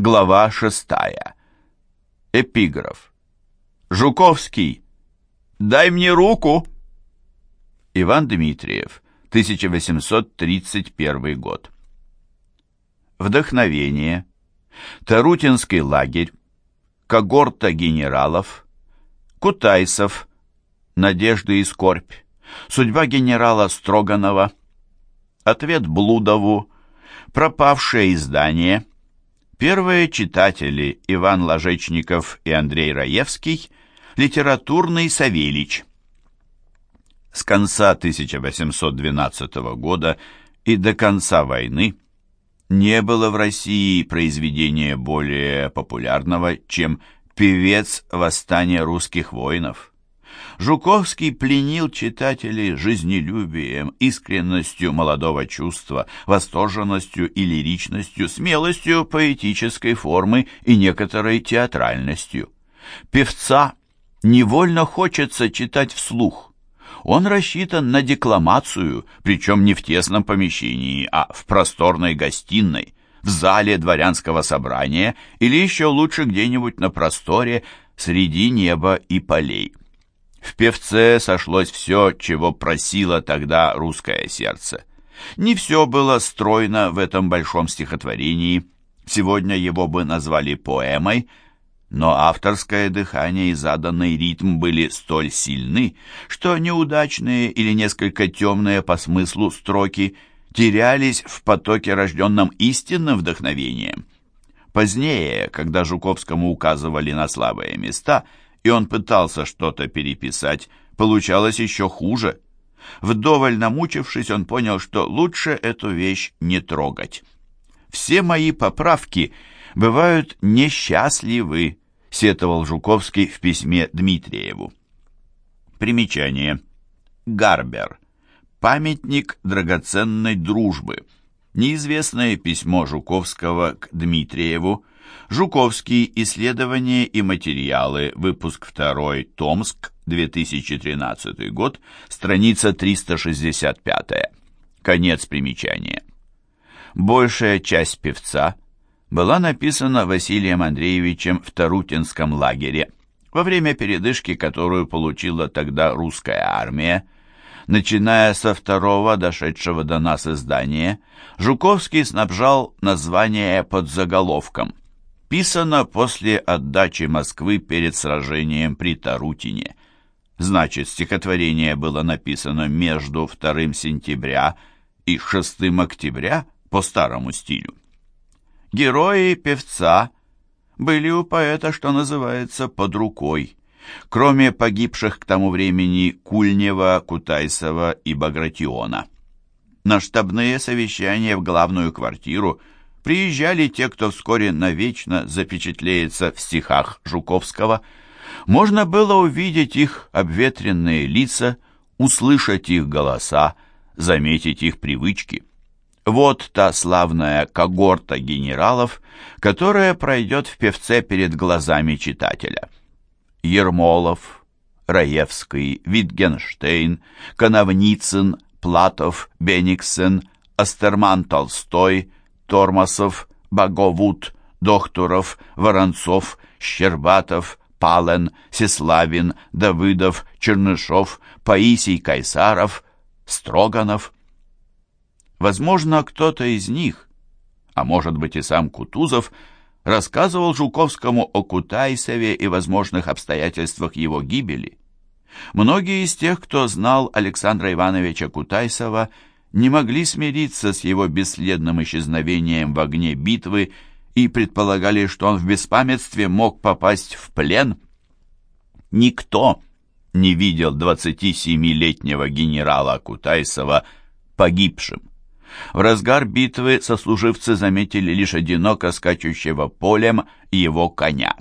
Глава шестая. Эпиграф. Жуковский, дай мне руку. Иван Дмитриев, 1831 год. Вдохновение. Тарутинский лагерь. Когорта генералов. Кутайсов. Надежды и скорбь. Судьба генерала Строганова. Ответ Блудову. Пропавшее издание. Первые читатели Иван Ложечников и Андрей Раевский, литературный Савелич. С конца 1812 года и до конца войны не было в России произведения более популярного, чем «Певец восстания русских воинов». Жуковский пленил читателей жизнелюбием, искренностью молодого чувства, восторженностью и лиричностью, смелостью поэтической формы и некоторой театральностью. Певца невольно хочется читать вслух. Он рассчитан на декламацию, причем не в тесном помещении, а в просторной гостиной, в зале дворянского собрания или еще лучше где-нибудь на просторе среди неба и полей. В певце сошлось все, чего просило тогда русское сердце. Не все было стройно в этом большом стихотворении. Сегодня его бы назвали поэмой, но авторское дыхание и заданный ритм были столь сильны, что неудачные или несколько темные по смыслу строки терялись в потоке, рожденном истинным вдохновением. Позднее, когда Жуковскому указывали на слабые места – и он пытался что-то переписать, получалось еще хуже. Вдоволь намучившись, он понял, что лучше эту вещь не трогать. «Все мои поправки бывают несчастливы», — сетовал Жуковский в письме Дмитриеву. Примечание. Гарбер. Памятник драгоценной дружбы. Неизвестное письмо Жуковского к Дмитриеву Жуковский. Исследования и материалы. Выпуск 2. Томск. 2013 год. Страница 365. Конец примечания. Большая часть певца была написана Василием Андреевичем в Тарутинском лагере во время передышки, которую получила тогда русская армия. Начиная со второго, дошедшего до нас издания, Жуковский снабжал название под заголовком – Писано после отдачи Москвы перед сражением при Тарутине. Значит, стихотворение было написано между 2 сентября и 6 октября по старому стилю. Герои певца были у поэта, что называется, под рукой. Кроме погибших к тому времени Кульнева, Кутайсова и Багратиона. На штабные совещания в главную квартиру – приезжали те, кто вскоре навечно запечатлеется в стихах Жуковского. Можно было увидеть их обветренные лица, услышать их голоса, заметить их привычки. Вот та славная когорта генералов, которая пройдет в певце перед глазами читателя. Ермолов, Раевский, Витгенштейн, Коновницын, Платов, Бениксен, Астерман Толстой, Тормасов, Боговуд, Докторов, Воронцов, Щербатов, Пален, Сеславин, Давыдов, Чернышов, Паисий Кайсаров, Строганов. Возможно, кто-то из них, а может быть и сам Кутузов, рассказывал Жуковскому о Кутайсове и возможных обстоятельствах его гибели. Многие из тех, кто знал Александра Ивановича Кутайсова, не могли смириться с его бесследным исчезновением в огне битвы и предполагали, что он в беспамятстве мог попасть в плен. Никто не видел 27-летнего генерала Кутайсова погибшим. В разгар битвы сослуживцы заметили лишь одиноко скачущего полем его коня.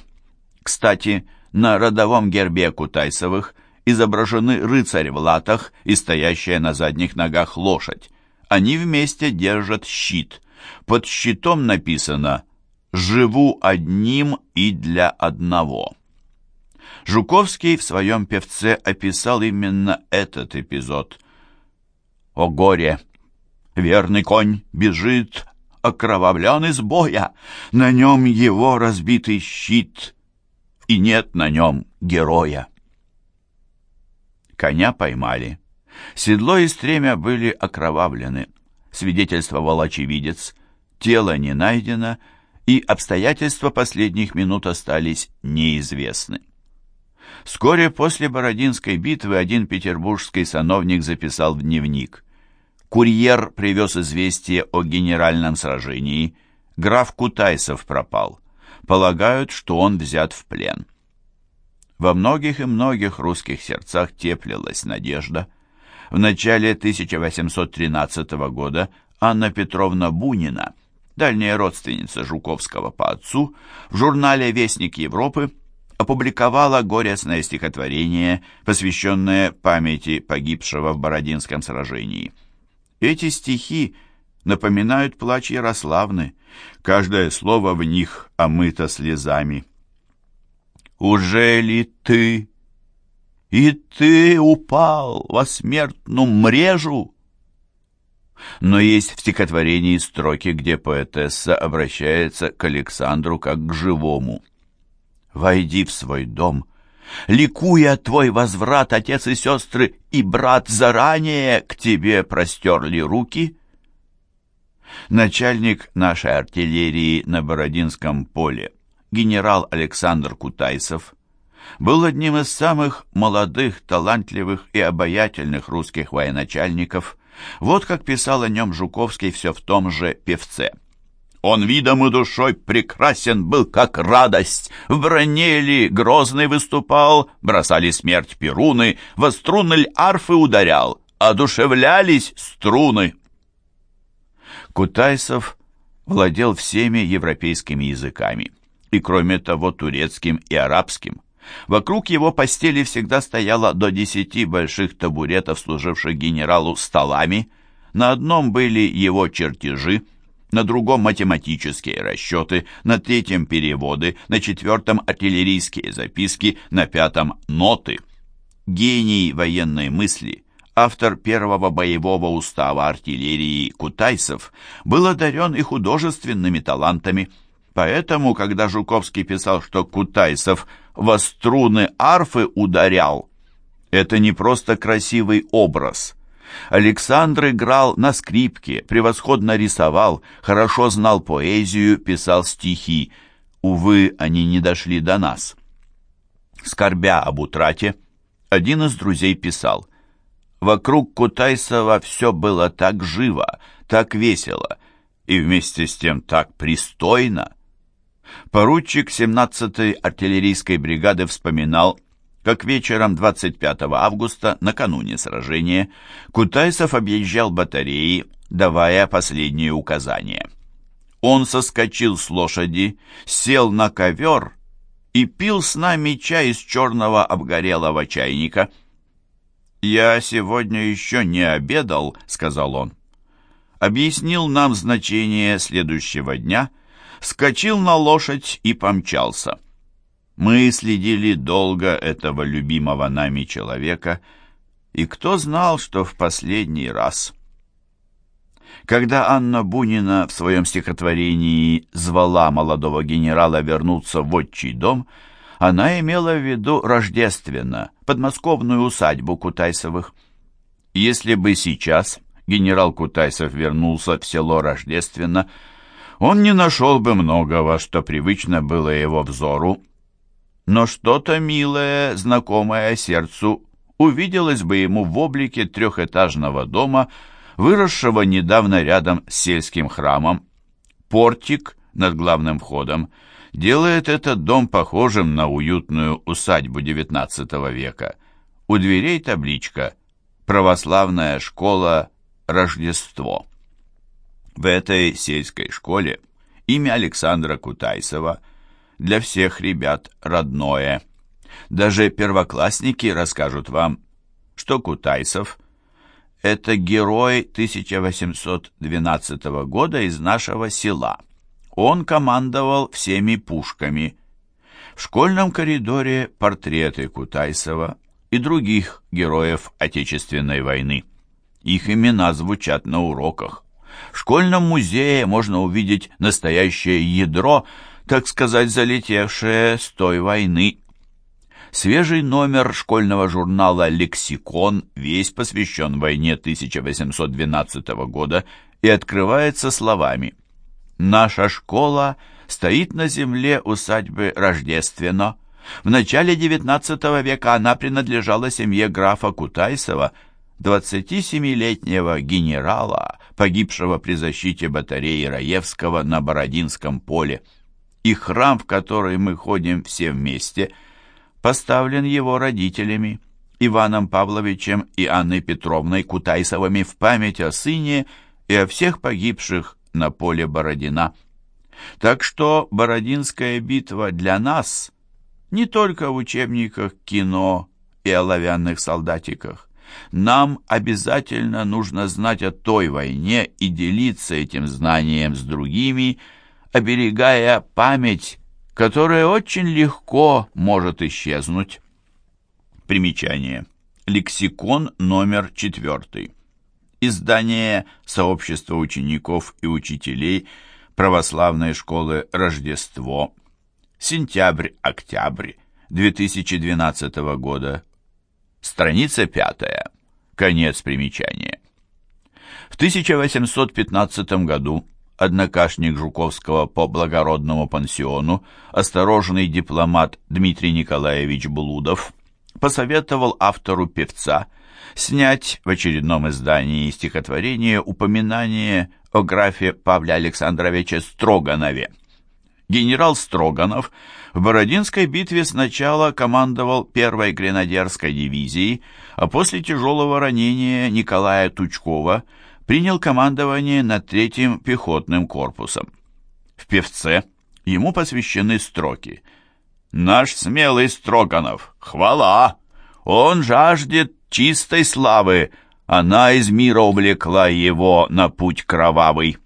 Кстати, на родовом гербе Кутайсовых – изображены рыцарь в латах и стоящая на задних ногах лошадь. Они вместе держат щит. Под щитом написано «Живу одним и для одного». Жуковский в своем певце описал именно этот эпизод. «О горе! Верный конь бежит, окровавлен из боя, на нем его разбитый щит, и нет на нем героя. Коня поймали. Седло и стремя были окровавлены, свидетельствовал очевидец, тело не найдено, и обстоятельства последних минут остались неизвестны. Вскоре после Бородинской битвы один петербургский сановник записал в дневник. Курьер привез известие о генеральном сражении. Граф Кутайсов пропал. Полагают, что он взят в плен. Во многих и многих русских сердцах теплилась надежда. В начале 1813 года Анна Петровна Бунина, дальняя родственница Жуковского по отцу, в журнале «Вестник Европы» опубликовала горестное стихотворение, посвященное памяти погибшего в Бородинском сражении. Эти стихи напоминают плач Ярославны, каждое слово в них омыто слезами. «Уже ли ты, и ты упал во смертную мрежу?» Но есть в стихотворении строки, где поэтесса обращается к Александру как к живому – Войди в свой дом, ликуя твой возврат, отец и сестры, и брат заранее к тебе простерли руки. Начальник нашей артиллерии на Бородинском поле, генерал Александр Кутайсов, был одним из самых молодых, талантливых и обаятельных русских военачальников. Вот как писал о нем Жуковский все в том же «Певце». Он видом и душой прекрасен был, как радость. В броне ли грозный выступал, бросали смерть перуны, во струны арфы ударял, одушевлялись струны. Кутайсов владел всеми европейскими языками, и кроме того турецким и арабским. Вокруг его постели всегда стояло до десяти больших табуретов, служивших генералу столами. На одном были его чертежи, на другом математические расчеты, на третьем переводы, на четвертом артиллерийские записки, на пятом ноты. Гений военной мысли, автор первого боевого устава артиллерии Кутайсов, был одарен и художественными талантами. Поэтому, когда Жуковский писал, что Кутайсов во струны арфы ударял, это не просто красивый образ – Александр играл на скрипке, превосходно рисовал, хорошо знал поэзию, писал стихи. Увы, они не дошли до нас. Скорбя об утрате, один из друзей писал, «Вокруг Кутайсова все было так живо, так весело и вместе с тем так пристойно». Поручик 17-й артиллерийской бригады вспоминал, как вечером 25 августа, накануне сражения, Кутайсов объезжал батареи, давая последние указания. Он соскочил с лошади, сел на ковер и пил с нами чай из черного обгорелого чайника. «Я сегодня еще не обедал», — сказал он. Объяснил нам значение следующего дня, скочил на лошадь и помчался. Мы следили долго этого любимого нами человека, и кто знал, что в последний раз... Когда Анна Бунина в своем стихотворении звала молодого генерала вернуться в отчий дом, она имела в виду рождественно, подмосковную усадьбу Кутайсовых. Если бы сейчас генерал Кутайсов вернулся в село Рождественно, он не нашел бы многого, что привычно было его взору, но что-то милое, знакомое сердцу, увиделось бы ему в облике трехэтажного дома, выросшего недавно рядом с сельским храмом. Портик над главным входом делает этот дом похожим на уютную усадьбу XIX века. У дверей табличка «Православная школа Рождество». В этой сельской школе имя Александра Кутайсова – для всех ребят родное. Даже первоклассники расскажут вам, что Кутайсов – это герой 1812 года из нашего села. Он командовал всеми пушками. В школьном коридоре портреты Кутайсова и других героев Отечественной войны. Их имена звучат на уроках. В школьном музее можно увидеть настоящее ядро, так сказать, залетевшее с той войны. Свежий номер школьного журнала «Лексикон» весь посвящен войне 1812 года и открывается словами «Наша школа стоит на земле усадьбы Рождественно. В начале XIX века она принадлежала семье графа Кутайсова, 27-летнего генерала, погибшего при защите батареи Раевского на Бородинском поле. И храм, в который мы ходим все вместе – поставлен его родителями, Иваном Павловичем и Анной Петровной Кутайсовыми в память о сыне и о всех погибших на поле Бородина. Так что Бородинская битва для нас не только в учебниках кино и оловянных солдатиках. Нам обязательно нужно знать о той войне и делиться этим знанием с другими, оберегая память которое очень легко может исчезнуть. Примечание. Лексикон номер четвертый. Издание Сообщества учеников и учителей Православной школы Рождество. Сентябрь-октябрь 2012 года. Страница пятая. Конец примечания. В 1815 году однокашник Жуковского по благородному пансиону, осторожный дипломат Дмитрий Николаевич Блудов, посоветовал автору певца снять в очередном издании стихотворение упоминание о графе Павле Александровиче Строганове. Генерал Строганов в Бородинской битве сначала командовал первой гренадерской дивизией, а после тяжелого ранения Николая Тучкова – принял командование над третьим пехотным корпусом. В певце ему посвящены строки «Наш смелый Строганов, хвала! Он жаждет чистой славы, она из мира увлекла его на путь кровавый».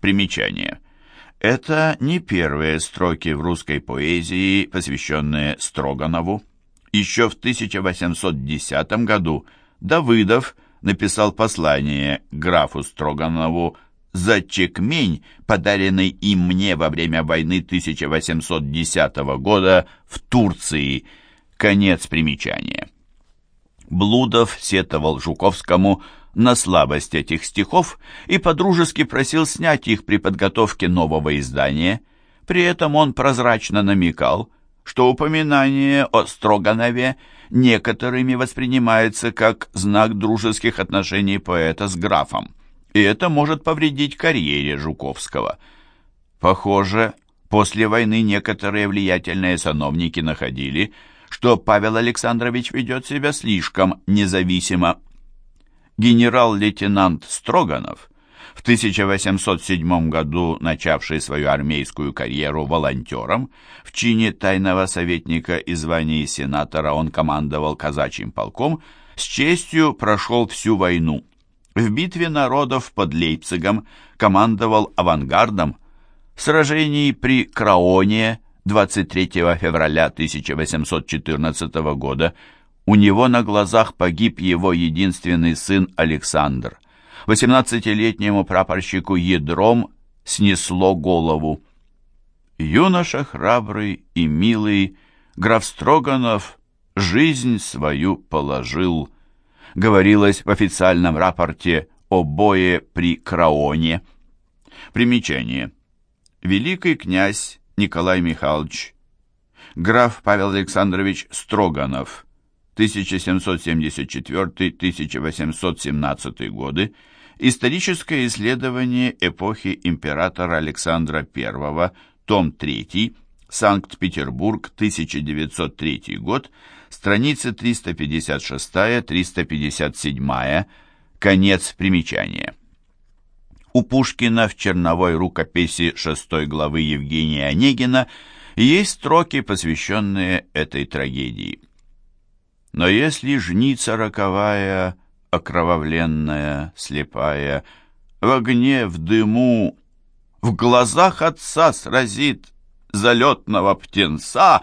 Примечание. Это не первые строки в русской поэзии, посвященные Строганову. Еще в 1810 году Давыдов написал послание графу Строганову за чекмень, подаренный им мне во время войны 1810 года в Турции. Конец примечания. Блудов сетовал Жуковскому на слабость этих стихов и подружески просил снять их при подготовке нового издания. При этом он прозрачно намекал, что упоминание о Строганове некоторыми воспринимается как знак дружеских отношений поэта с графом, и это может повредить карьере Жуковского. Похоже, после войны некоторые влиятельные сановники находили, что Павел Александрович ведет себя слишком независимо. Генерал-лейтенант Строганов – в 1807 году начавший свою армейскую карьеру волонтером, в чине тайного советника и звании сенатора он командовал казачьим полком, с честью прошел всю войну. В битве народов под Лейпцигом командовал авангардом, в сражении при Краоне 23 февраля 1814 года у него на глазах погиб его единственный сын Александр. 18-летнему прапорщику ядром снесло голову. Юноша храбрый и милый, граф Строганов жизнь свою положил, говорилось в официальном рапорте о бое при Краоне. Примечание. Великий князь Николай Михайлович, граф Павел Александрович Строганов, 1774-1817 годы, Историческое исследование эпохи императора Александра I, том 3, Санкт-Петербург, 1903 год, страницы 356-357, конец примечания. У Пушкина в черновой рукописи шестой главы Евгения Онегина есть строки, посвященные этой трагедии. Но если жница роковая окровавленная, слепая, в огне, в дыму, в глазах отца сразит залетного птенца.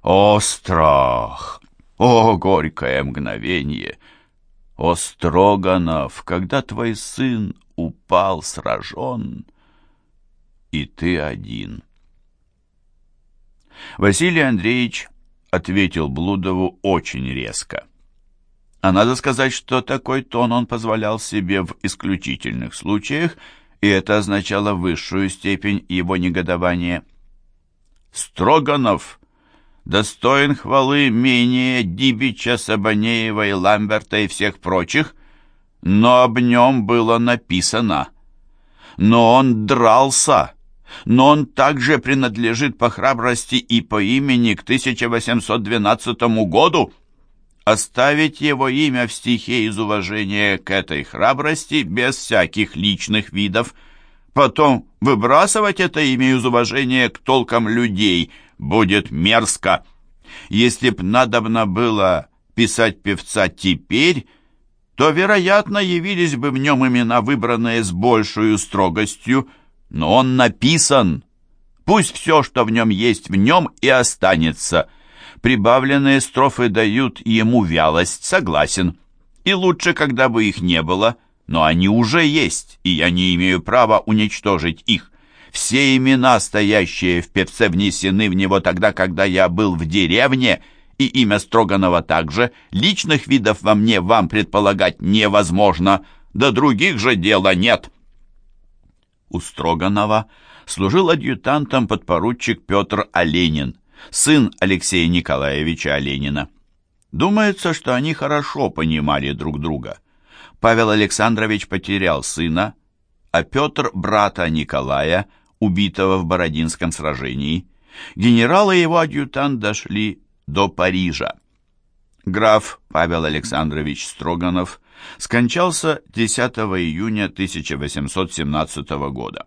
О, страх! О, горькое мгновение! О, Строганов, когда твой сын упал сражен, и ты один. Василий Андреевич ответил Блудову очень резко. А надо сказать, что такой тон он позволял себе в исключительных случаях, и это означало высшую степень его негодования. «Строганов достоин хвалы менее Дибича, Сабанеева и Ламберта и всех прочих, но об нем было написано. Но он дрался, но он также принадлежит по храбрости и по имени к 1812 году. Оставить его имя в стихе из уважения к этой храбрости без всяких личных видов, потом выбрасывать это имя из уважения к толкам людей будет мерзко. Если б надобно было писать певца теперь, то, вероятно, явились бы в нем имена, выбранные с большей строгостью, но он написан. Пусть все, что в нем есть, в нем и останется. Прибавленные строфы дают ему вялость, согласен. И лучше, когда бы их не было, но они уже есть, и я не имею права уничтожить их. Все имена, стоящие в певце, внесены в него тогда, когда я был в деревне, и имя Строганова также. Личных видов во мне вам предполагать невозможно, да других же дела нет» у Строганова служил адъютантом подпоручик Петр Оленин, сын Алексея Николаевича Оленина. Думается, что они хорошо понимали друг друга. Павел Александрович потерял сына, а Петр – брата Николая, убитого в Бородинском сражении. Генерал и его адъютант дошли до Парижа. Граф Павел Александрович Строганов скончался 10 июня 1817 года.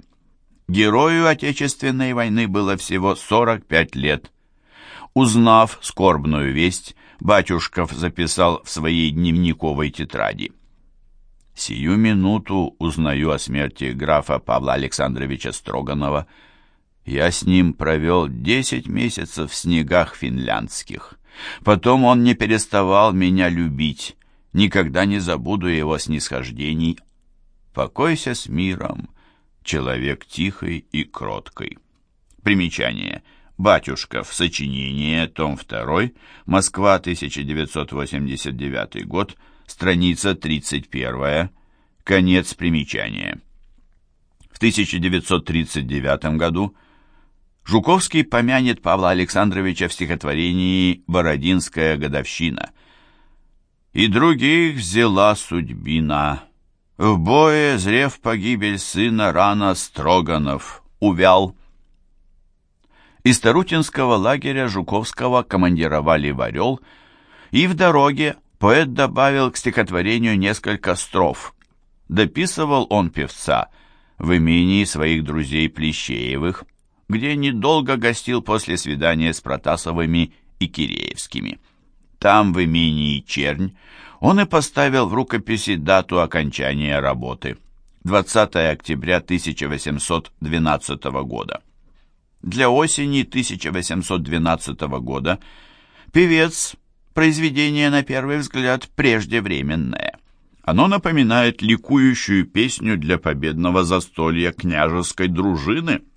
Герою Отечественной войны было всего 45 лет. Узнав скорбную весть, Батюшков записал в своей дневниковой тетради. «Сию минуту узнаю о смерти графа Павла Александровича Строганова. Я с ним провел 10 месяцев в снегах финляндских. Потом он не переставал меня любить, никогда не забуду его снисхождений. Покойся с миром, человек тихий и кроткий. Примечание. Батюшков. Сочинение. Том 2. Москва, 1989 год. Страница 31. Конец примечания. В 1939 году Жуковский помянет Павла Александровича в стихотворении «Бородинская годовщина», и других взяла судьбина. В бое, зрев погибель сына, рано Строганов увял. Из Тарутинского лагеря Жуковского командировали в Орел, и в дороге поэт добавил к стихотворению несколько строф. Дописывал он певца в имении своих друзей Плещеевых, где недолго гостил после свидания с Протасовыми и Киреевскими. Там, в имении Чернь, он и поставил в рукописи дату окончания работы – 20 октября 1812 года. Для осени 1812 года певец – произведение, на первый взгляд, преждевременное. Оно напоминает ликующую песню для победного застолья княжеской дружины –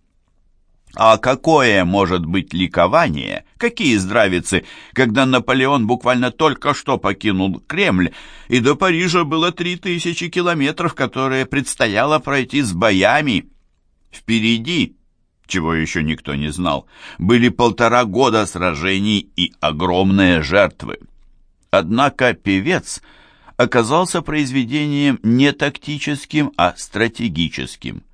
а какое может быть ликование, какие здравицы, когда Наполеон буквально только что покинул Кремль, и до Парижа было три тысячи километров, которые предстояло пройти с боями. Впереди, чего еще никто не знал, были полтора года сражений и огромные жертвы. Однако певец оказался произведением не тактическим, а стратегическим –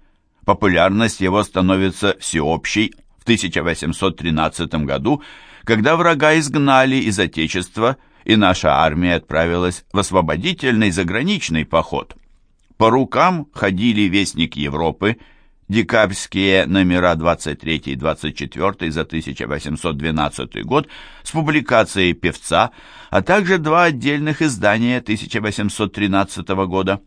Популярность его становится всеобщей в 1813 году, когда врага изгнали из Отечества, и наша армия отправилась в освободительный заграничный поход. По рукам ходили Вестник Европы, декабрьские номера 23 и 24 за 1812 год с публикацией певца, а также два отдельных издания 1813 года.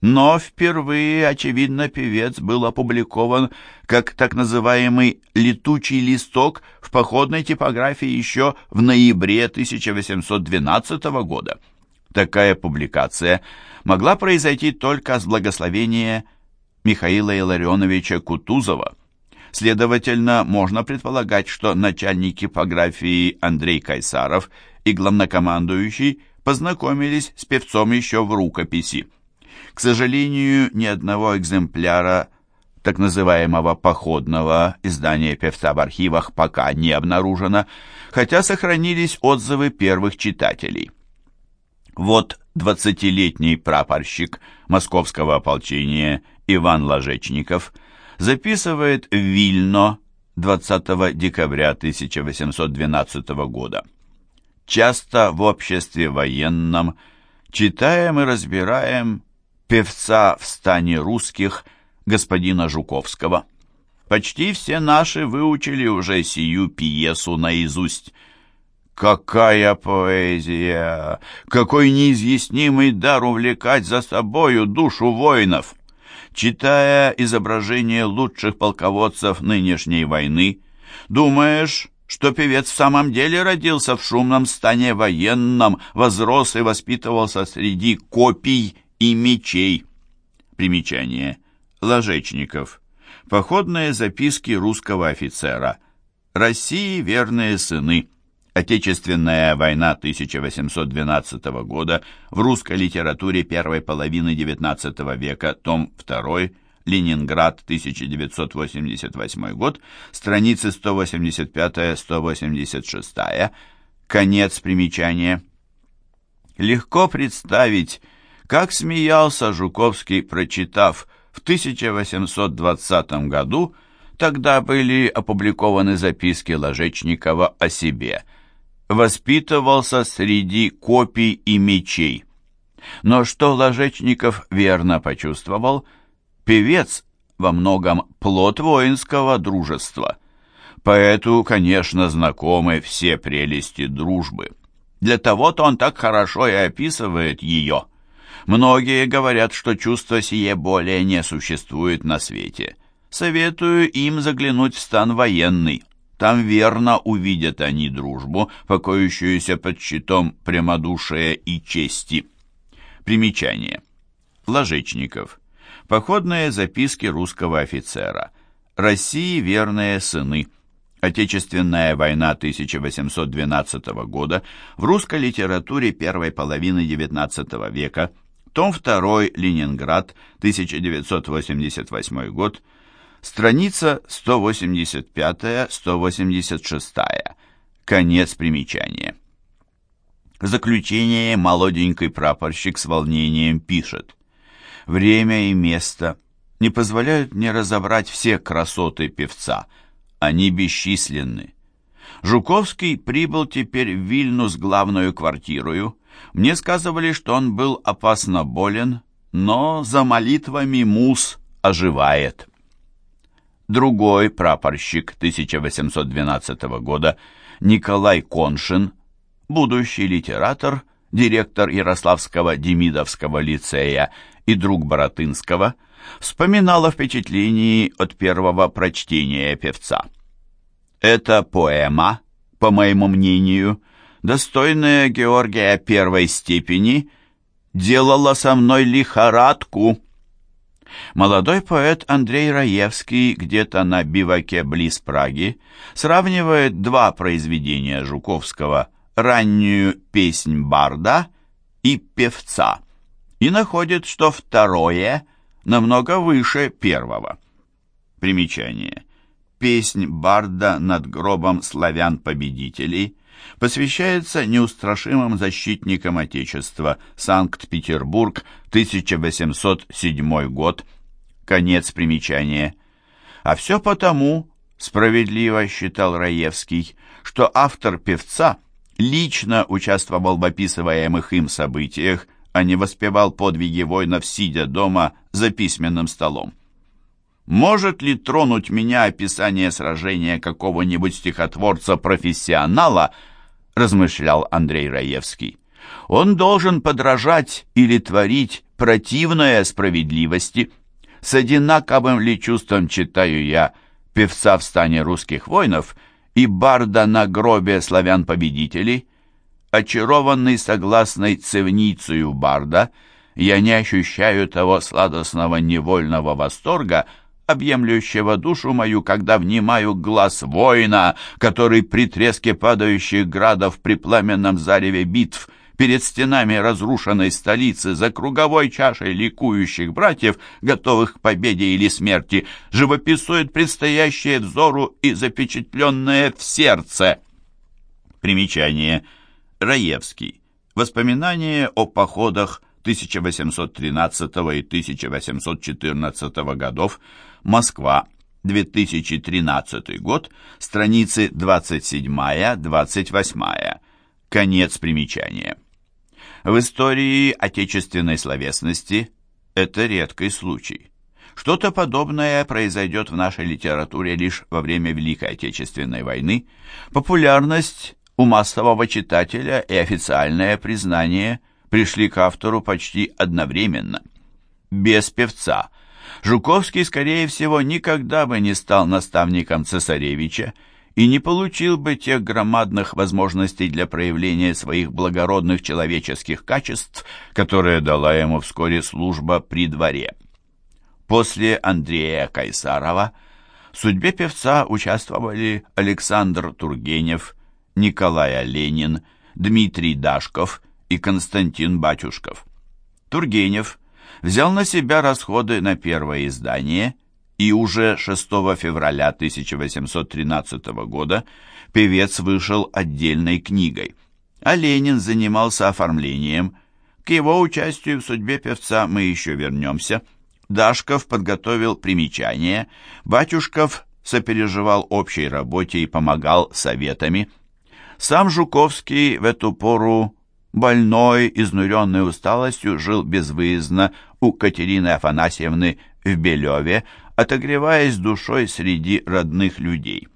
Но впервые, очевидно, певец был опубликован как так называемый «летучий листок» в походной типографии еще в ноябре 1812 года. Такая публикация могла произойти только с благословения Михаила Илларионовича Кутузова. Следовательно, можно предполагать, что начальник типографии Андрей Кайсаров и главнокомандующий познакомились с певцом еще в рукописи. К сожалению, ни одного экземпляра так называемого походного издания певца в архивах пока не обнаружено, хотя сохранились отзывы первых читателей. Вот двадцатилетний прапорщик московского ополчения Иван Ложечников записывает в Вильно 20 декабря 1812 года. Часто в обществе военном читаем и разбираем певца в стане русских господина Жуковского. Почти все наши выучили уже сию пьесу наизусть. Какая поэзия! Какой неизъяснимый дар увлекать за собою душу воинов! Читая изображение лучших полководцев нынешней войны, думаешь, что певец в самом деле родился в шумном стане военном, возрос и воспитывался среди копий и мечей. Примечание. Ложечников. Походные записки русского офицера. России верные сыны. Отечественная война 1812 года в русской литературе первой половины XIX века, том 2, Ленинград, 1988 год, страницы 185-186, конец примечания. Легко представить, как смеялся Жуковский, прочитав в 1820 году, тогда были опубликованы записки Ложечникова о себе. Воспитывался среди копий и мечей. Но что Ложечников верно почувствовал, певец во многом плод воинского дружества. Поэту, конечно, знакомы все прелести дружбы. Для того-то он так хорошо и описывает ее. Многие говорят, что чувство сие более не существует на свете. Советую им заглянуть в стан военный. Там верно увидят они дружбу, покоящуюся под щитом прямодушия и чести. Примечание. Ложечников. Походные записки русского офицера. России верные сыны. Отечественная война 1812 года в русской литературе первой половины XIX века – том 2, Ленинград, 1988 год, страница 185-186, конец примечания. В заключение молоденький прапорщик с волнением пишет. «Время и место не позволяют мне разобрать все красоты певца, они бесчисленны. Жуковский прибыл теперь в Вильнюс главную квартирою, мне сказывали, что он был опасно болен, но за молитвами мус оживает. Другой прапорщик 1812 года Николай Коншин, будущий литератор, директор Ярославского Демидовского лицея и друг Боротынского, вспоминал о впечатлении от первого прочтения певца. Эта поэма, по моему мнению, достойная Георгия первой степени, делала со мной лихорадку. Молодой поэт Андрей Раевский где-то на биваке близ Праги сравнивает два произведения Жуковского «Раннюю песнь барда» и «Певца» и находит, что второе намного выше первого. Примечание. Песнь барда над гробом славян-победителей посвящается неустрашимым защитникам Отечества, Санкт-Петербург, 1807 год, конец примечания. А все потому, справедливо считал Раевский, что автор певца лично участвовал в описываемых им событиях, а не воспевал подвиги воинов, сидя дома за письменным столом. Может ли тронуть меня описание сражения какого-нибудь стихотворца-профессионала – размышлял Андрей Раевский. Он должен подражать или творить противное справедливости. С одинаковым ли чувством читаю я певца в стане русских воинов и барда на гробе славян-победителей? Очарованный согласной цевницею барда, я не ощущаю того сладостного невольного восторга, объемлющего душу мою, когда внимаю глаз воина, который при треске падающих градов при пламенном зареве битв перед стенами разрушенной столицы за круговой чашей ликующих братьев, готовых к победе или смерти, живописует предстоящее взору и запечатленное в сердце. Примечание. Раевский. Воспоминания о походах 1813 и 1814 годов Москва, 2013 год, страницы 27-28. Конец примечания. В истории отечественной словесности это редкий случай. Что-то подобное произойдет в нашей литературе лишь во время Великой Отечественной войны. Популярность у массового читателя и официальное признание пришли к автору почти одновременно. Без певца – Жуковский, скорее всего, никогда бы не стал наставником цесаревича и не получил бы тех громадных возможностей для проявления своих благородных человеческих качеств, которые дала ему вскоре служба при дворе. После Андрея Кайсарова в судьбе певца участвовали Александр Тургенев, Николай Ленин, Дмитрий Дашков и Константин Батюшков. Тургенев взял на себя расходы на первое издание, и уже 6 февраля 1813 года певец вышел отдельной книгой, а Ленин занимался оформлением. К его участию в судьбе певца мы еще вернемся. Дашков подготовил примечание, Батюшков сопереживал общей работе и помогал советами. Сам Жуковский в эту пору Больной, изнуренный усталостью, жил безвыездно у Катерины Афанасьевны в Белеве, отогреваясь душой среди родных людей.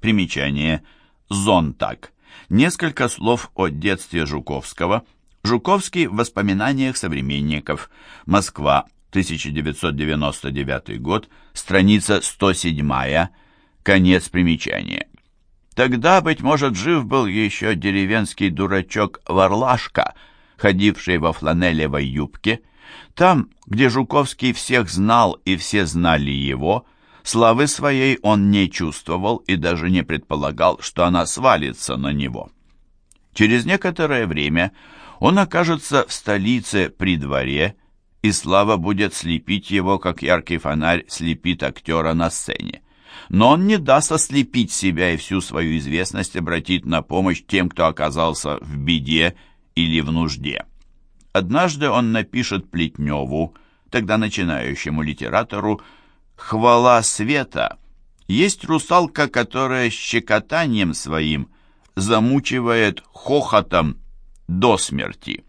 Примечание. Зонтак. Несколько слов о детстве Жуковского. Жуковский в воспоминаниях современников. Москва, 1999 год, страница 107, конец примечания. Тогда, быть может, жив был еще деревенский дурачок Варлашка, ходивший во фланелевой юбке. Там, где Жуковский всех знал и все знали его, славы своей он не чувствовал и даже не предполагал, что она свалится на него. Через некоторое время он окажется в столице при дворе, и слава будет слепить его, как яркий фонарь слепит актера на сцене но он не даст ослепить себя и всю свою известность обратить на помощь тем, кто оказался в беде или в нужде. Однажды он напишет Плетневу, тогда начинающему литератору, «Хвала света» есть русалка, которая щекотанием своим замучивает хохотом до смерти.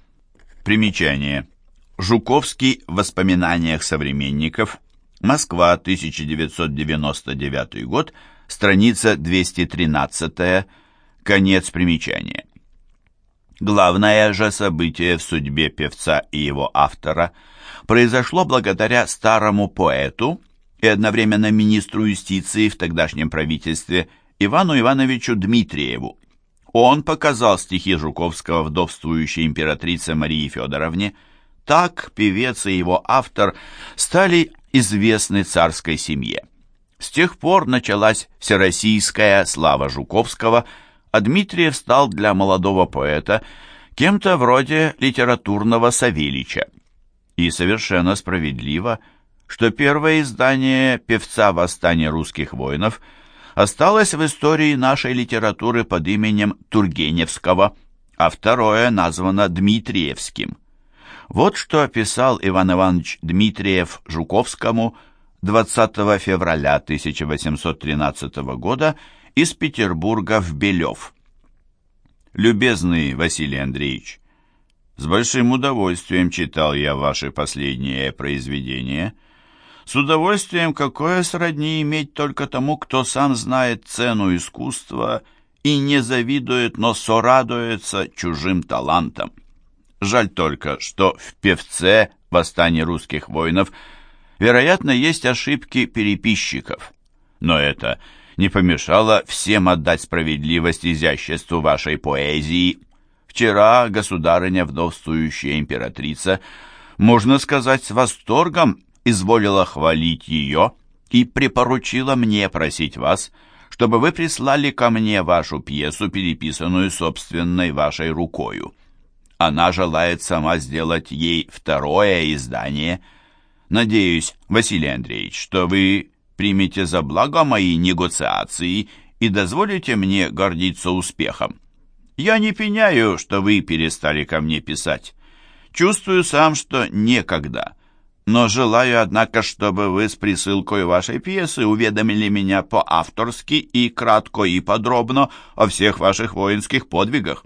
Примечание. Жуковский в воспоминаниях современников Москва, 1999 год, страница 213, конец примечания. Главное же событие в судьбе певца и его автора произошло благодаря старому поэту и одновременно министру юстиции в тогдашнем правительстве Ивану Ивановичу Дмитриеву. Он показал стихи Жуковского вдовствующей императрице Марии Федоровне. Так певец и его автор стали известны царской семье. С тех пор началась всероссийская слава Жуковского, а Дмитриев стал для молодого поэта кем-то вроде литературного Савелича. И совершенно справедливо, что первое издание «Певца восстания русских воинов» осталось в истории нашей литературы под именем Тургеневского, а второе названо Дмитриевским. Вот что описал Иван Иванович Дмитриев Жуковскому 20 февраля 1813 года из Петербурга в Белев. «Любезный Василий Андреевич, с большим удовольствием читал я ваши последние произведения. С удовольствием, какое сродни иметь только тому, кто сам знает цену искусства и не завидует, но сорадуется чужим талантам. Жаль только, что в певце «Восстание русских воинов» вероятно есть ошибки переписчиков. Но это не помешало всем отдать справедливость изяществу вашей поэзии. Вчера государыня, вдовствующая императрица, можно сказать, с восторгом изволила хвалить ее и припоручила мне просить вас, чтобы вы прислали ко мне вашу пьесу, переписанную собственной вашей рукою. Она желает сама сделать ей второе издание. Надеюсь, Василий Андреевич, что вы примете за благо мои негоциации и дозволите мне гордиться успехом. Я не пеняю, что вы перестали ко мне писать. Чувствую сам, что некогда. Но желаю, однако, чтобы вы с присылкой вашей пьесы уведомили меня по-авторски и кратко и подробно о всех ваших воинских подвигах.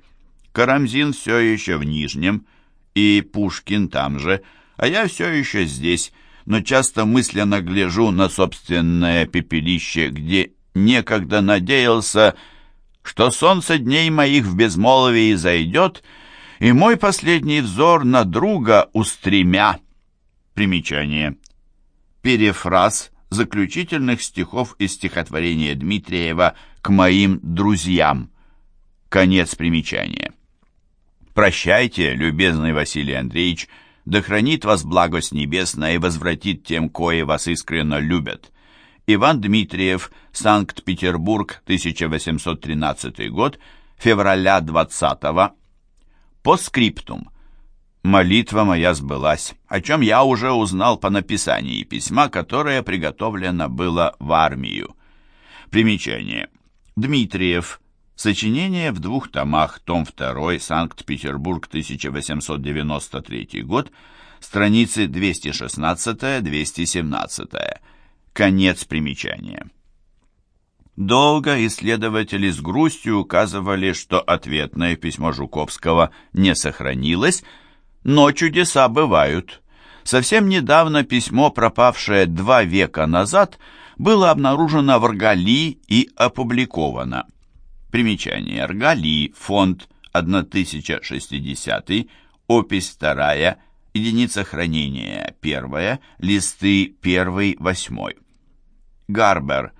Карамзин все еще в Нижнем, и Пушкин там же, а я все еще здесь, но часто мысленно гляжу на собственное пепелище, где некогда надеялся что солнце дней моих в безмолвии зайдет, и мой последний взор на друга устремя. Примечание. Перефраз заключительных стихов из стихотворения Дмитриева «К моим друзьям». Конец примечания. Прощайте, любезный Василий Андреевич, да хранит вас благость небесная и возвратит тем, кое вас искренно любят. Иван Дмитриев, Санкт-Петербург, 1813 год, февраля 20-го. По скриптум. Молитва моя сбылась, о чем я уже узнал по написании письма, которое приготовлено было в армию. Примечание. Дмитриев. Сочинение в двух томах, том 2, Санкт-Петербург, 1893 год, страницы 216-217. Конец примечания. Долго исследователи с грустью указывали, что ответное письмо Жуковского не сохранилось, но чудеса бывают. Совсем недавно письмо, пропавшее два века назад, было обнаружено в Аргали и опубликовано. Примечание. Аргали, фонд 1060, опись 2, единица хранения 1, листы 1-8. Гарбер.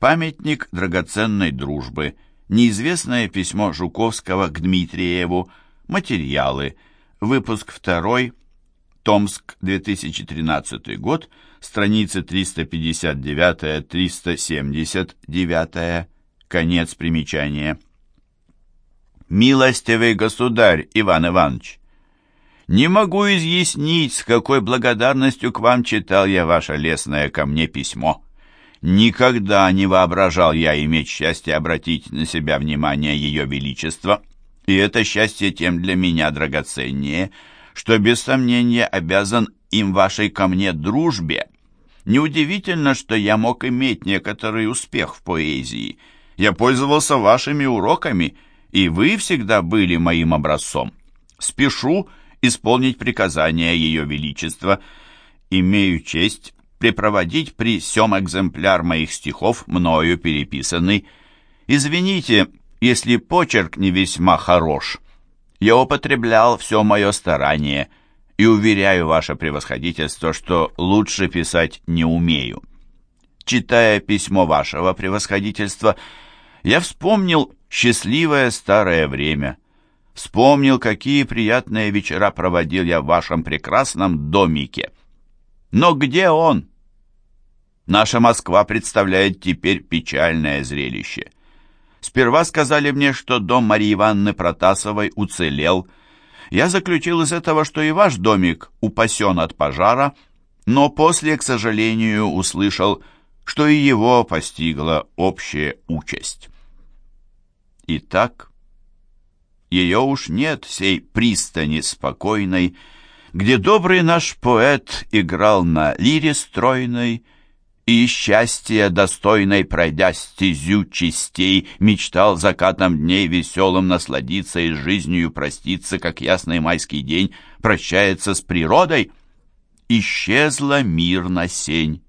Памятник драгоценной дружбы. Неизвестное письмо Жуковского к Дмитриеву. Материалы. Выпуск 2. Томск, 2013 год. Страницы 359-379. Конец примечания. «Милостивый государь Иван Иванович, не могу изъяснить, с какой благодарностью к вам читал я ваше лестное ко мне письмо. Никогда не воображал я иметь счастье обратить на себя внимание Ее Величества, и это счастье тем для меня драгоценнее, что без сомнения обязан им вашей ко мне дружбе. Неудивительно, что я мог иметь некоторый успех в поэзии. Я пользовался вашими уроками, и вы всегда были моим образцом. Спешу исполнить приказания Ее Величества. Имею честь припроводить при сём экземпляр моих стихов, мною переписанный. Извините, если почерк не весьма хорош. Я употреблял все мое старание и уверяю ваше превосходительство, что лучше писать не умею. Читая письмо вашего превосходительства, я вспомнил счастливое старое время. Вспомнил, какие приятные вечера проводил я в вашем прекрасном домике. Но где он? Наша Москва представляет теперь печальное зрелище. Сперва сказали мне, что дом Марии Ивановны Протасовой уцелел. Я заключил из этого, что и ваш домик упасен от пожара, но после, к сожалению, услышал, что и его постигла общая участь. Итак, ее уж нет, сей пристани спокойной, где добрый наш поэт играл на лире стройной, и счастья достойной пройдя стезю частей, мечтал закатом дней веселым насладиться и с жизнью проститься, как ясный майский день прощается с природой. Исчезла мирно сень.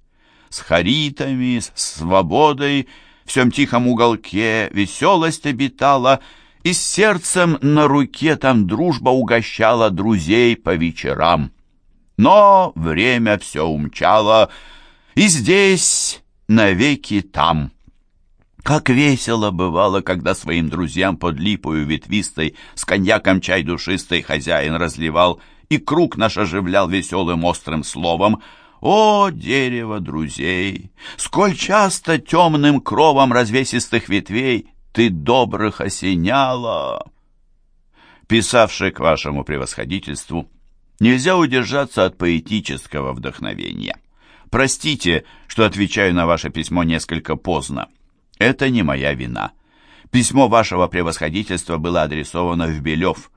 С харитами, с свободой, всем тихом уголке веселость обитала, и с сердцем на руке там дружба угощала друзей по вечерам. Но время все умчало, и здесь навеки там. Как весело бывало, когда своим друзьям под липою ветвистой с коньяком чай душистый хозяин разливал и круг наш оживлял веселым острым словом. О, дерево друзей! Сколь часто темным кровом развесистых ветвей ты добрых осеняла! Писавший к вашему превосходительству, нельзя удержаться от поэтического вдохновения. Простите, что отвечаю на ваше письмо несколько поздно. Это не моя вина. Письмо вашего превосходительства было адресовано в Белев.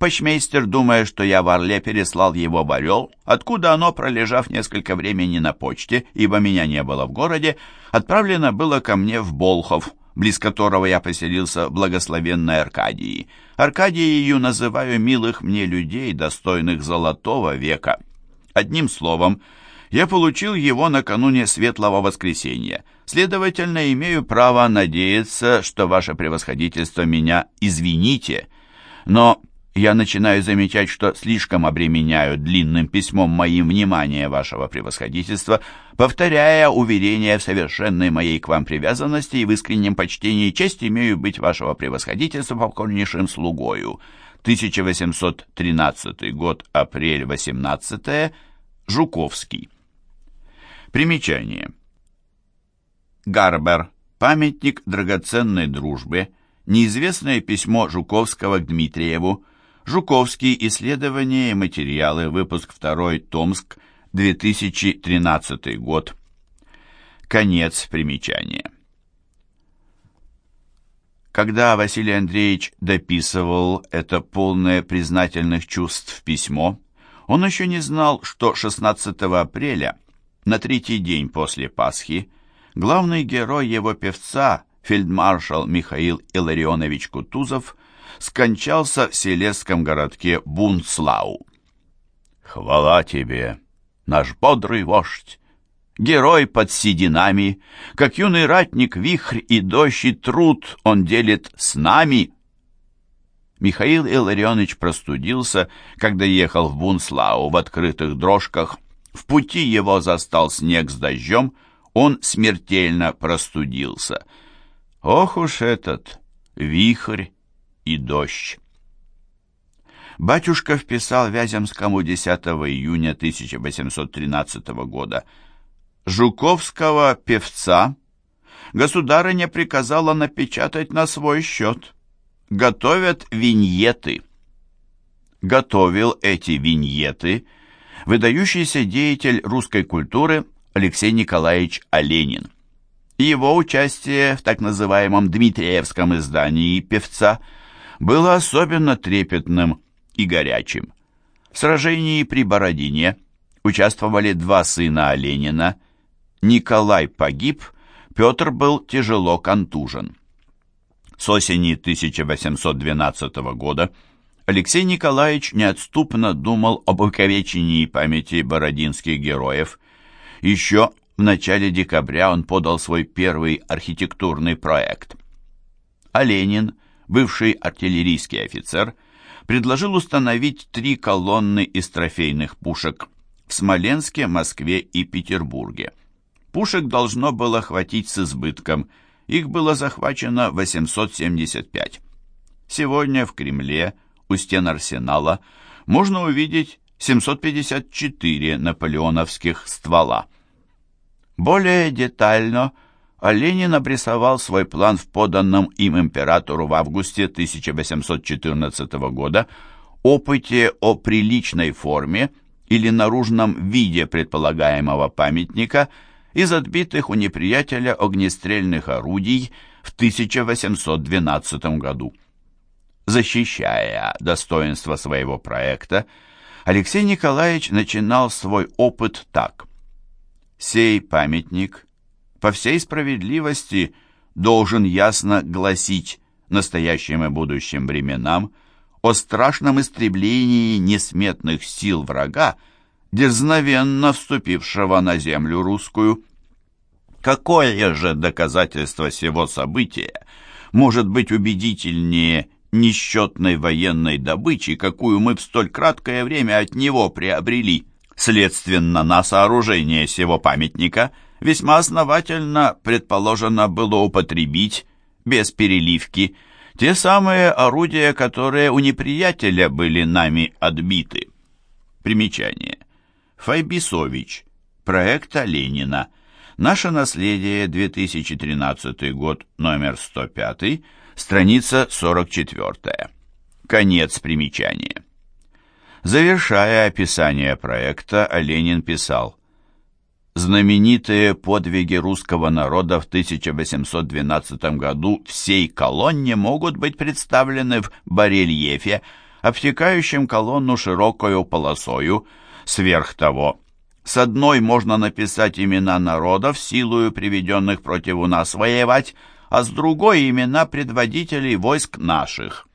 Почмейстер, думая, что я в Орле, переслал его в Орел, откуда оно, пролежав несколько времени на почте, ибо меня не было в городе, отправлено было ко мне в Болхов, близ которого я поселился в благословенной Аркадии. Аркадией называю милых мне людей, достойных золотого века. Одним словом, я получил его накануне Светлого Воскресенья. Следовательно, имею право надеяться, что ваше превосходительство меня извините. Но я начинаю замечать, что слишком обременяю длинным письмом моим внимание вашего превосходительства, повторяя уверение в совершенной моей к вам привязанности и в искреннем почтении честь имею быть вашего превосходительства покорнейшим слугою. 1813 год, апрель 18 Жуковский. Примечание. Гарбер. Памятник драгоценной дружбе. Неизвестное письмо Жуковского к Дмитриеву. Жуковский. Исследования и материалы. Выпуск 2. Томск. 2013 год. Конец примечания. Когда Василий Андреевич дописывал это полное признательных чувств письмо, он еще не знал, что 16 апреля – на третий день после Пасхи главный герой его певца, фельдмаршал Михаил Илларионович Кутузов, скончался в селесском городке Бунцлау. «Хвала тебе, наш бодрый вождь! Герой под сединами, как юный ратник, вихрь и дождь и труд он делит с нами!» Михаил Илларионович простудился, когда ехал в Бунслау в открытых дрожках, в пути его застал снег с дождем, он смертельно простудился. Ох уж этот вихрь и дождь! Батюшка вписал Вяземскому 10 июня 1813 года «Жуковского певца государыня приказала напечатать на свой счет. Готовят виньеты». Готовил эти виньеты – выдающийся деятель русской культуры Алексей Николаевич Оленин. Его участие в так называемом Дмитриевском издании «Певца» было особенно трепетным и горячим. В сражении при Бородине участвовали два сына Оленина. Николай погиб, Петр был тяжело контужен. С осени 1812 года Алексей Николаевич неотступно думал об увековечении памяти бородинских героев. Еще в начале декабря он подал свой первый архитектурный проект. А Ленин, бывший артиллерийский офицер, предложил установить три колонны из трофейных пушек в Смоленске, Москве и Петербурге. Пушек должно было хватить с избытком, их было захвачено 875. Сегодня в Кремле – у стен арсенала можно увидеть 754 наполеоновских ствола. Более детально Ленин обрисовал свой план в поданном им императору в августе 1814 года опыте о приличной форме или наружном виде предполагаемого памятника из отбитых у неприятеля огнестрельных орудий в 1812 году. Защищая достоинство своего проекта, Алексей Николаевич начинал свой опыт так. «Сей памятник по всей справедливости должен ясно гласить настоящим и будущим временам о страшном истреблении несметных сил врага, дерзновенно вступившего на землю русскую. Какое же доказательство сего события может быть убедительнее несчетной военной добычи, какую мы в столь краткое время от него приобрели. Следственно, на сооружение сего памятника весьма основательно предположено было употребить, без переливки, те самые орудия, которые у неприятеля были нами отбиты. Примечание. Файбисович. Проекта Ленина. Наше наследие, 2013 год, номер 105, страница 44. Конец примечания. Завершая описание проекта, Ленин писал «Знаменитые подвиги русского народа в 1812 году всей колонне могут быть представлены в барельефе, обтекающем колонну широкою полосою, сверх того – с одной можно написать имена народов, силою приведенных против нас воевать, а с другой имена предводителей войск наших.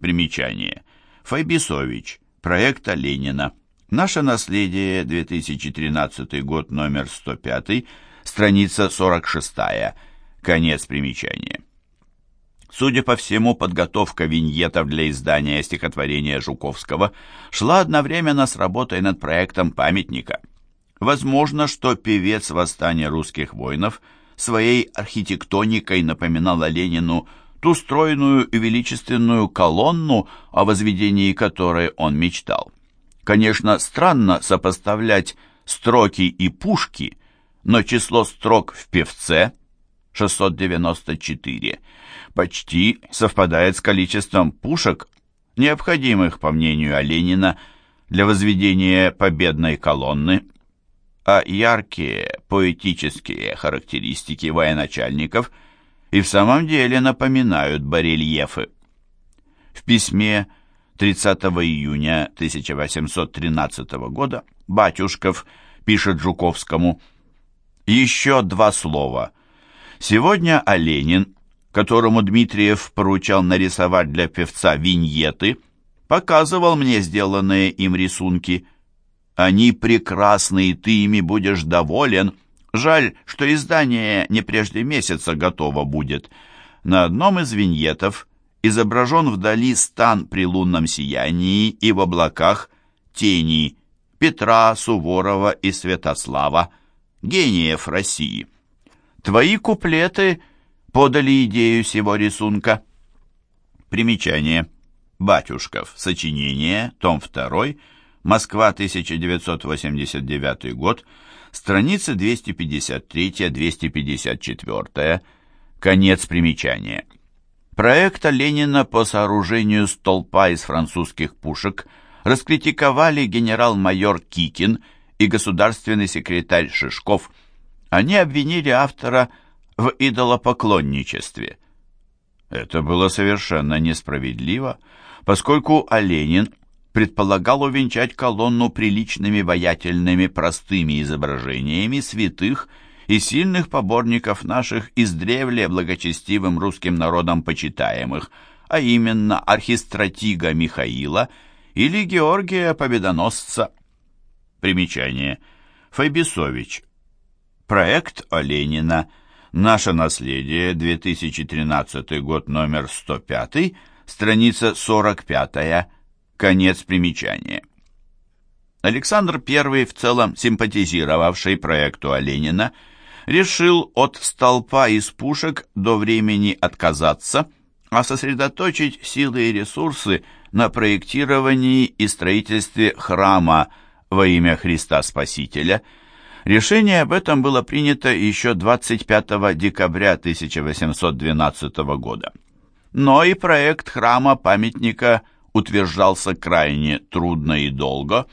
Примечание. Файбисович. Проекта Ленина. Наше наследие, 2013 год, номер 105, страница 46. Конец примечания. Судя по всему, подготовка виньетов для издания стихотворения Жуковского шла одновременно с работой над проектом памятника – Возможно, что певец восстания русских воинов своей архитектоникой напоминал Ленину ту стройную и величественную колонну, о возведении которой он мечтал. Конечно, странно сопоставлять строки и пушки, но число строк в певце 694 почти совпадает с количеством пушек, необходимых, по мнению Оленина, для возведения победной колонны – а яркие поэтические характеристики военачальников и в самом деле напоминают барельефы. В письме 30 июня 1813 года Батюшков пишет Жуковскому «Еще два слова. Сегодня Оленин, которому Дмитриев поручал нарисовать для певца виньеты, показывал мне сделанные им рисунки – они прекрасны, и ты ими будешь доволен. Жаль, что издание не прежде месяца готово будет. На одном из виньетов изображен вдали стан при лунном сиянии и в облаках тени Петра, Суворова и Святослава, гениев России. Твои куплеты подали идею сего рисунка. Примечание. Батюшков. Сочинение. Том 2. Москва, 1989 год, страница 253-254, конец примечания. Проекта Ленина по сооружению столпа из французских пушек раскритиковали генерал-майор Кикин и государственный секретарь Шишков. Они обвинили автора в идолопоклонничестве. Это было совершенно несправедливо, поскольку Оленин предполагал увенчать колонну приличными воятельными простыми изображениями святых сильных поборников наших издревле благочестивым русским народом почитаемых, а именно архистратига Михаила или Георгия Победоносца. Примечание. Файбисович. Проект о Ленина. Наше наследие. 2013 год, номер 105, страница 45 Конец примечания. Александр I, в целом симпатизировавший проекту Оленина, решил от столпа из пушек до времени отказаться, а сосредоточить силы и ресурсы на проектировании и строительстве храма во имя Христа Спасителя. Решение об этом было принято еще 25 декабря 1812 года. Но и проект храма-памятника – утверждался крайне трудно и долго,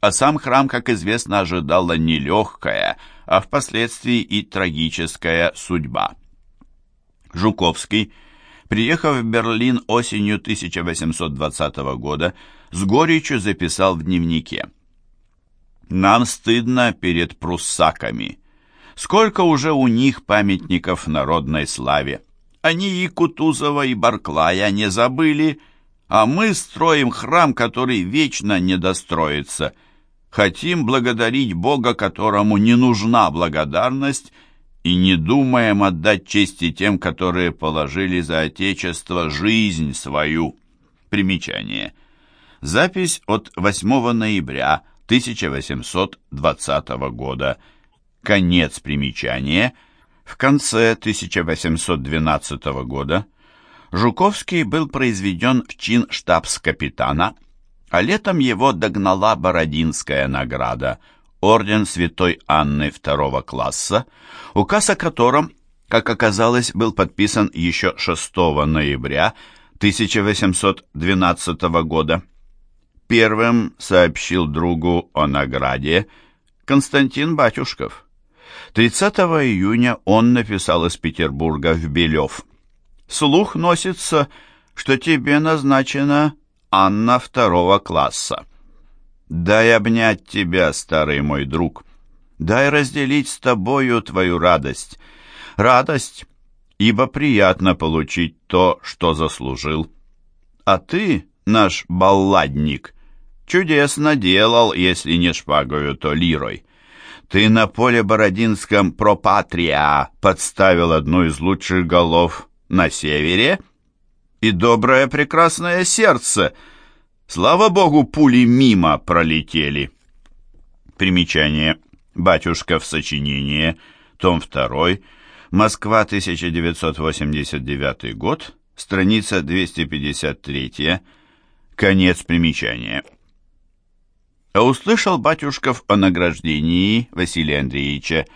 а сам храм, как известно, ожидала нелегкая, а впоследствии и трагическая судьба. Жуковский, приехав в Берлин осенью 1820 года, с горечью записал в дневнике. «Нам стыдно перед пруссаками. Сколько уже у них памятников народной славе. Они и Кутузова, и Барклая не забыли, — а мы строим храм, который вечно не достроится. Хотим благодарить Бога, которому не нужна благодарность, и не думаем отдать чести тем, которые положили за Отечество жизнь свою. Примечание. Запись от 8 ноября 1820 года. Конец примечания. В конце 1812 года Жуковский был произведен в чин штабс-капитана, а летом его догнала Бородинская награда, орден Святой Анны второго класса, указ о котором, как оказалось, был подписан еще 6 ноября 1812 года. Первым сообщил другу о награде Константин Батюшков. 30 июня он написал из Петербурга в Белев. «Слух носится, что тебе назначена Анна второго класса. Дай обнять тебя, старый мой друг. Дай разделить с тобою твою радость. Радость, ибо приятно получить то, что заслужил. А ты, наш балладник, чудесно делал, если не шпагою, то лирой. Ты на поле Бородинском пропатрия подставил одну из лучших голов на севере, и доброе прекрасное сердце. Слава богу, пули мимо пролетели. Примечание. Батюшка в сочинении. Том 2. Москва, 1989 год. Страница 253. Конец примечания. А услышал Батюшков о награждении Василия Андреевича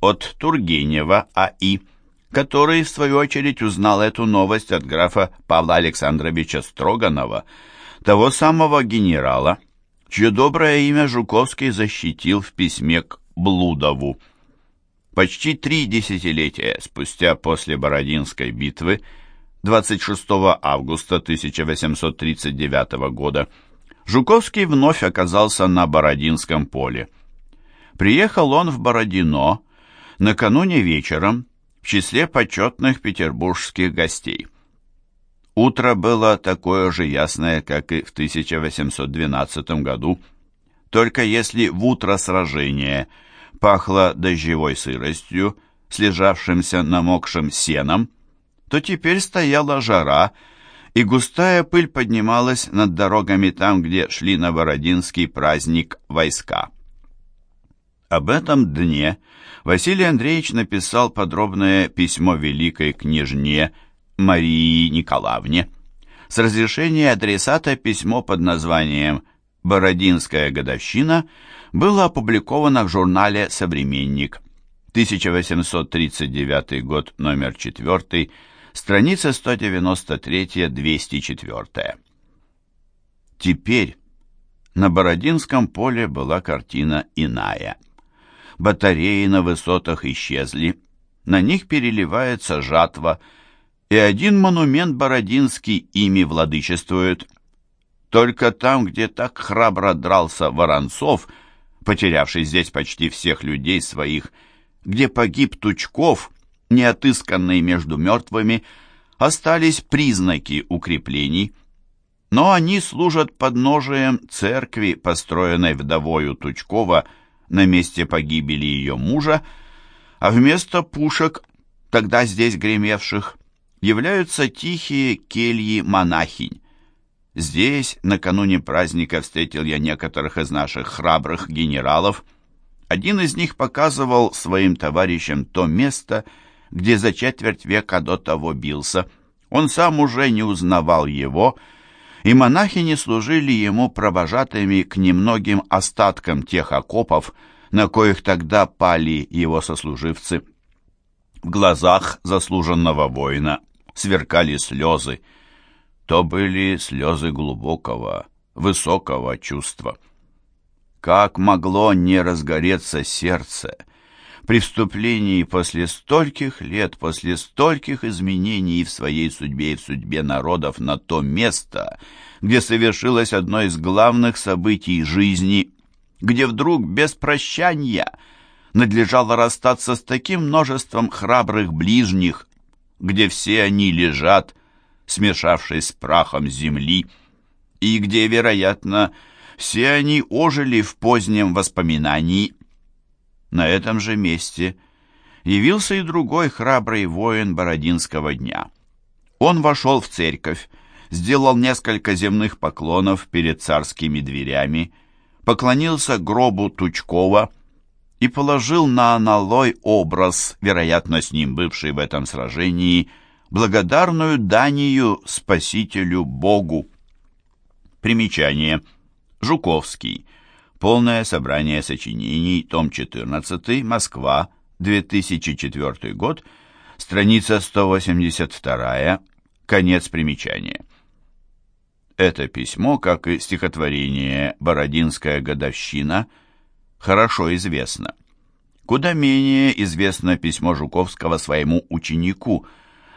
от Тургенева А.И., который, в свою очередь, узнал эту новость от графа Павла Александровича Строганова, того самого генерала, чье доброе имя Жуковский защитил в письме к Блудову. Почти три десятилетия спустя после Бородинской битвы, 26 августа 1839 года, Жуковский вновь оказался на Бородинском поле. Приехал он в Бородино накануне вечером в числе почетных петербургских гостей. Утро было такое же ясное, как и в 1812 году, только если в утро сражения пахло дождевой сыростью, слежавшимся намокшим сеном, то теперь стояла жара, и густая пыль поднималась над дорогами там, где шли на Бородинский праздник войска. Об этом дне Василий Андреевич написал подробное письмо великой княжне Марии Николаевне. С разрешения адресата письмо под названием «Бородинская годовщина» было опубликовано в журнале «Современник». 1839 год, номер 4, Страница 193-204. Теперь на Бородинском поле была картина иная. Батареи на высотах исчезли, на них переливается жатва, и один монумент Бородинский ими владычествует. Только там, где так храбро дрался Воронцов, потерявший здесь почти всех людей своих, где погиб Тучков, неотысканные между мертвыми, остались признаки укреплений, но они служат подножием церкви, построенной вдовою Тучкова на месте погибели ее мужа, а вместо пушек, тогда здесь гремевших, являются тихие кельи монахинь. Здесь, накануне праздника, встретил я некоторых из наших храбрых генералов. Один из них показывал своим товарищам то место, где за четверть века до того бился. Он сам уже не узнавал его, и монахини служили ему провожатыми к немногим остаткам тех окопов, на коих тогда пали его сослуживцы. В глазах заслуженного воина сверкали слезы. То были слезы глубокого, высокого чувства. Как могло не разгореться сердце, при вступлении после стольких лет, после стольких изменений в своей судьбе и в судьбе народов на то место, где совершилось одно из главных событий жизни, где вдруг без прощания надлежало расстаться с таким множеством храбрых ближних, где все они лежат, смешавшись с прахом земли, и где, вероятно, все они ожили в позднем воспоминании на этом же месте явился и другой храбрый воин Бородинского дня. Он вошел в церковь, сделал несколько земных поклонов перед царскими дверями, поклонился гробу Тучкова и положил на аналой образ, вероятно, с ним бывший в этом сражении, благодарную данию Спасителю Богу. Примечание. Жуковский. Полное собрание сочинений, том 14, Москва, 2004 год, страница 182, конец примечания. Это письмо, как и стихотворение «Бородинская годовщина», хорошо известно. Куда менее известно письмо Жуковского своему ученику,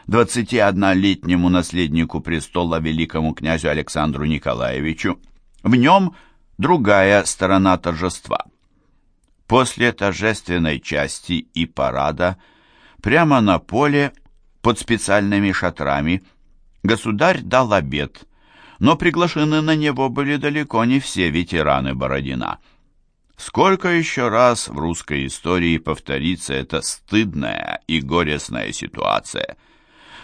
21-летнему наследнику престола великому князю Александру Николаевичу. В нем другая сторона торжества. После торжественной части и парада прямо на поле под специальными шатрами государь дал обед, но приглашены на него были далеко не все ветераны Бородина – Сколько еще раз в русской истории повторится эта стыдная и горестная ситуация?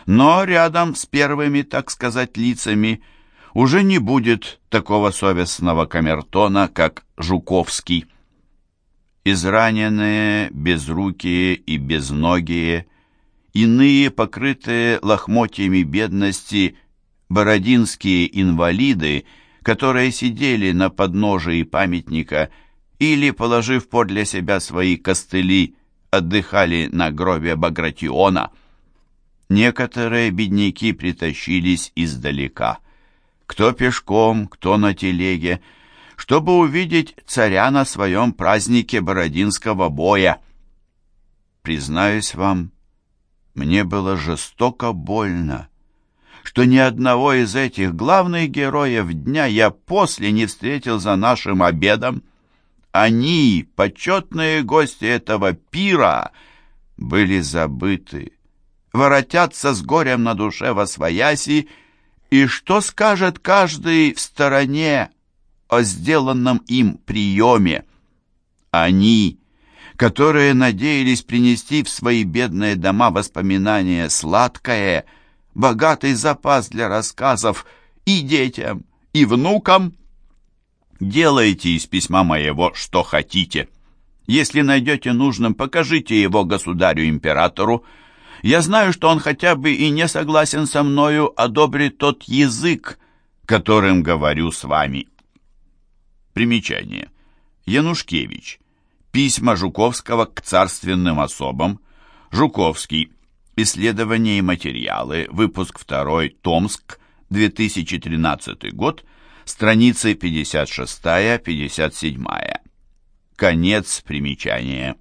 Но рядом с первыми, так сказать, лицами уже не будет такого совестного камертона, как Жуковский. Израненные, безрукие и безногие, иные, покрытые лохмотьями бедности, бородинские инвалиды, которые сидели на подножии памятника – или, положив подле себя свои костыли, отдыхали на гробе Багратиона. Некоторые бедняки притащились издалека, кто пешком, кто на телеге, чтобы увидеть царя на своем празднике Бородинского боя. Признаюсь вам, мне было жестоко больно, что ни одного из этих главных героев дня я после не встретил за нашим обедом, они, почетные гости этого пира, были забыты, воротятся с горем на душе во свояси, и что скажет каждый в стороне о сделанном им приеме? Они, которые надеялись принести в свои бедные дома воспоминания сладкое, богатый запас для рассказов и детям, и внукам, Делайте из письма моего, что хотите. Если найдете нужным, покажите его государю-императору. Я знаю, что он хотя бы и не согласен со мною, одобрит тот язык, которым говорю с вами. Примечание. Янушкевич. Письма Жуковского к царственным особам. Жуковский. Исследования и материалы. Выпуск 2. Томск. 2013 год страницы 56-57. Конец примечания.